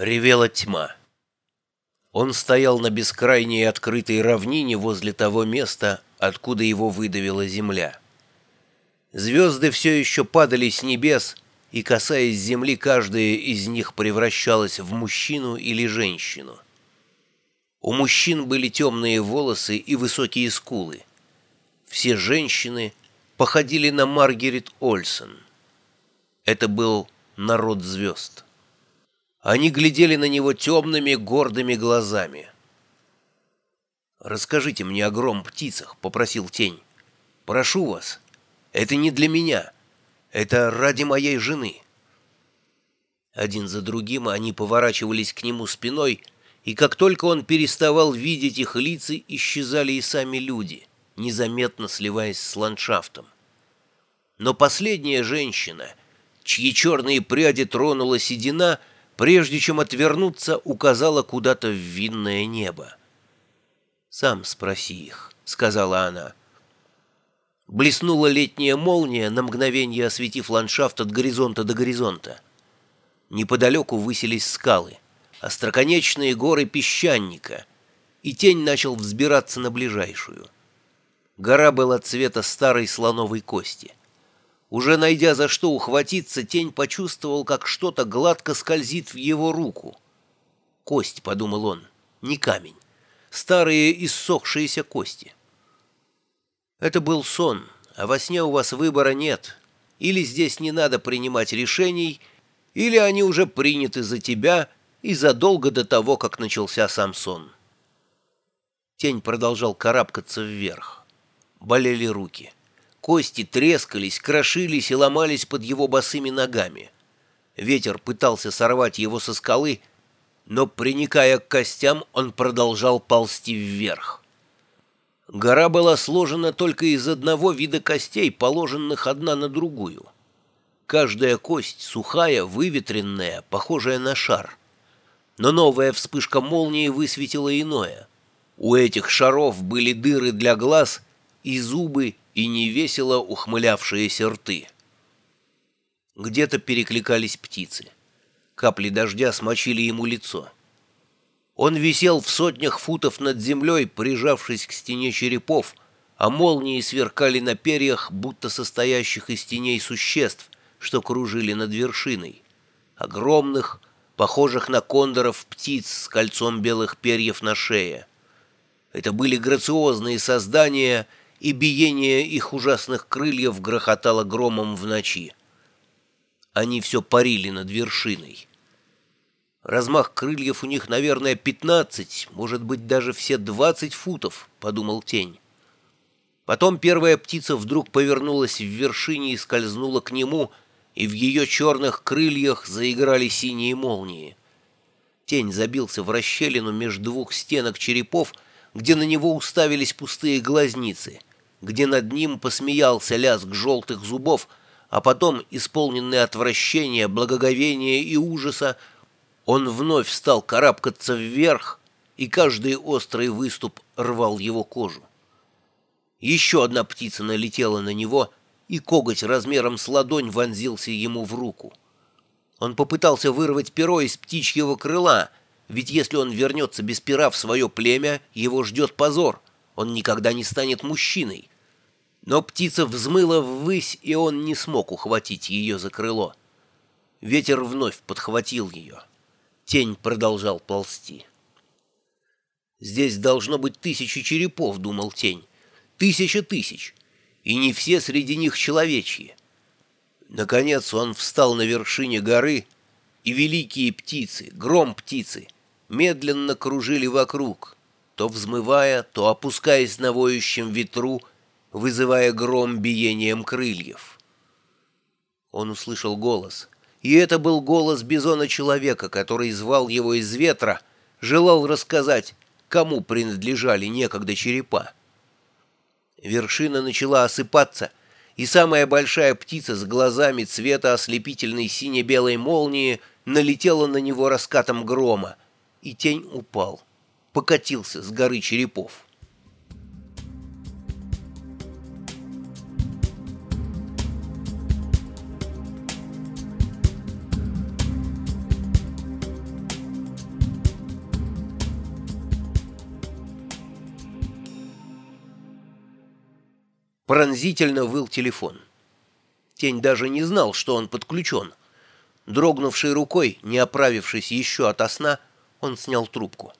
Ревела тьма. Он стоял на бескрайней открытой равнине возле того места, откуда его выдавила земля. Звезды все еще падали с небес, и, касаясь земли, каждая из них превращалась в мужчину или женщину. У мужчин были темные волосы и высокие скулы. Все женщины походили на Маргарет Ольсен. Это был народ звезд. Они глядели на него темными, гордыми глазами. «Расскажите мне о гром-птицах», — попросил тень. «Прошу вас. Это не для меня. Это ради моей жены». Один за другим они поворачивались к нему спиной, и как только он переставал видеть их лица, исчезали и сами люди, незаметно сливаясь с ландшафтом. Но последняя женщина, чьи черные пряди тронула седина, — прежде чем отвернуться, указала куда-то в винное небо. «Сам спроси их», — сказала она. Блеснула летняя молния, на мгновение осветив ландшафт от горизонта до горизонта. Неподалеку высились скалы, остроконечные горы песчаника, и тень начал взбираться на ближайшую. Гора была цвета старой слоновой кости. Уже найдя за что ухватиться, тень почувствовал, как что-то гладко скользит в его руку. «Кость», — подумал он, — «не камень. Старые иссохшиеся кости». Это был сон, а во сне у вас выбора нет. Или здесь не надо принимать решений, или они уже приняты за тебя и задолго до того, как начался сам сон. Тень продолжал карабкаться вверх. Болели руки. Кости трескались, крошились и ломались под его босыми ногами. Ветер пытался сорвать его со скалы, но, приникая к костям, он продолжал ползти вверх. Гора была сложена только из одного вида костей, положенных одна на другую. Каждая кость сухая, выветренная, похожая на шар. Но новая вспышка молнии высветила иное. У этих шаров были дыры для глаз и зубы, и невесело ухмылявшиеся рты. Где-то перекликались птицы. Капли дождя смочили ему лицо. Он висел в сотнях футов над землей, прижавшись к стене черепов, а молнии сверкали на перьях, будто состоящих из теней существ, что кружили над вершиной. Огромных, похожих на кондоров птиц с кольцом белых перьев на шее. Это были грациозные создания — и биение их ужасных крыльев грохотало громом в ночи. Они все парили над вершиной. Размах крыльев у них, наверное, пятнадцать, может быть, даже все двадцать футов, — подумал тень. Потом первая птица вдруг повернулась в вершине и скользнула к нему, и в ее черных крыльях заиграли синие молнии. Тень забился в расщелину между двух стенок черепов, где на него уставились пустые глазницы — где над ним посмеялся лязг желтых зубов, а потом, исполненный отвращения, благоговения и ужаса, он вновь стал карабкаться вверх, и каждый острый выступ рвал его кожу. Еще одна птица налетела на него, и коготь размером с ладонь вонзился ему в руку. Он попытался вырвать перо из птичьего крыла, ведь если он вернется без пера в свое племя, его ждет позор — он никогда не станет мужчиной. Но птица взмыла ввысь, и он не смог ухватить ее за крыло. Ветер вновь подхватил ее. Тень продолжал ползти. «Здесь должно быть тысячи черепов», — думал тень. «Тысяча тысяч. И не все среди них человечьи». Наконец он встал на вершине горы, и великие птицы, гром птицы, медленно кружили вокруг — то взмывая, то опускаясь на воющем ветру, вызывая гром биением крыльев. Он услышал голос, и это был голос бизона-человека, который звал его из ветра, желал рассказать, кому принадлежали некогда черепа. Вершина начала осыпаться, и самая большая птица с глазами цвета ослепительной сине-белой молнии налетела на него раскатом грома, и тень упал покатился с горы черепов. Пронзительно выл телефон. Тень даже не знал, что он подключен. Дрогнувшей рукой, не оправившись еще ото сна, он снял трубку.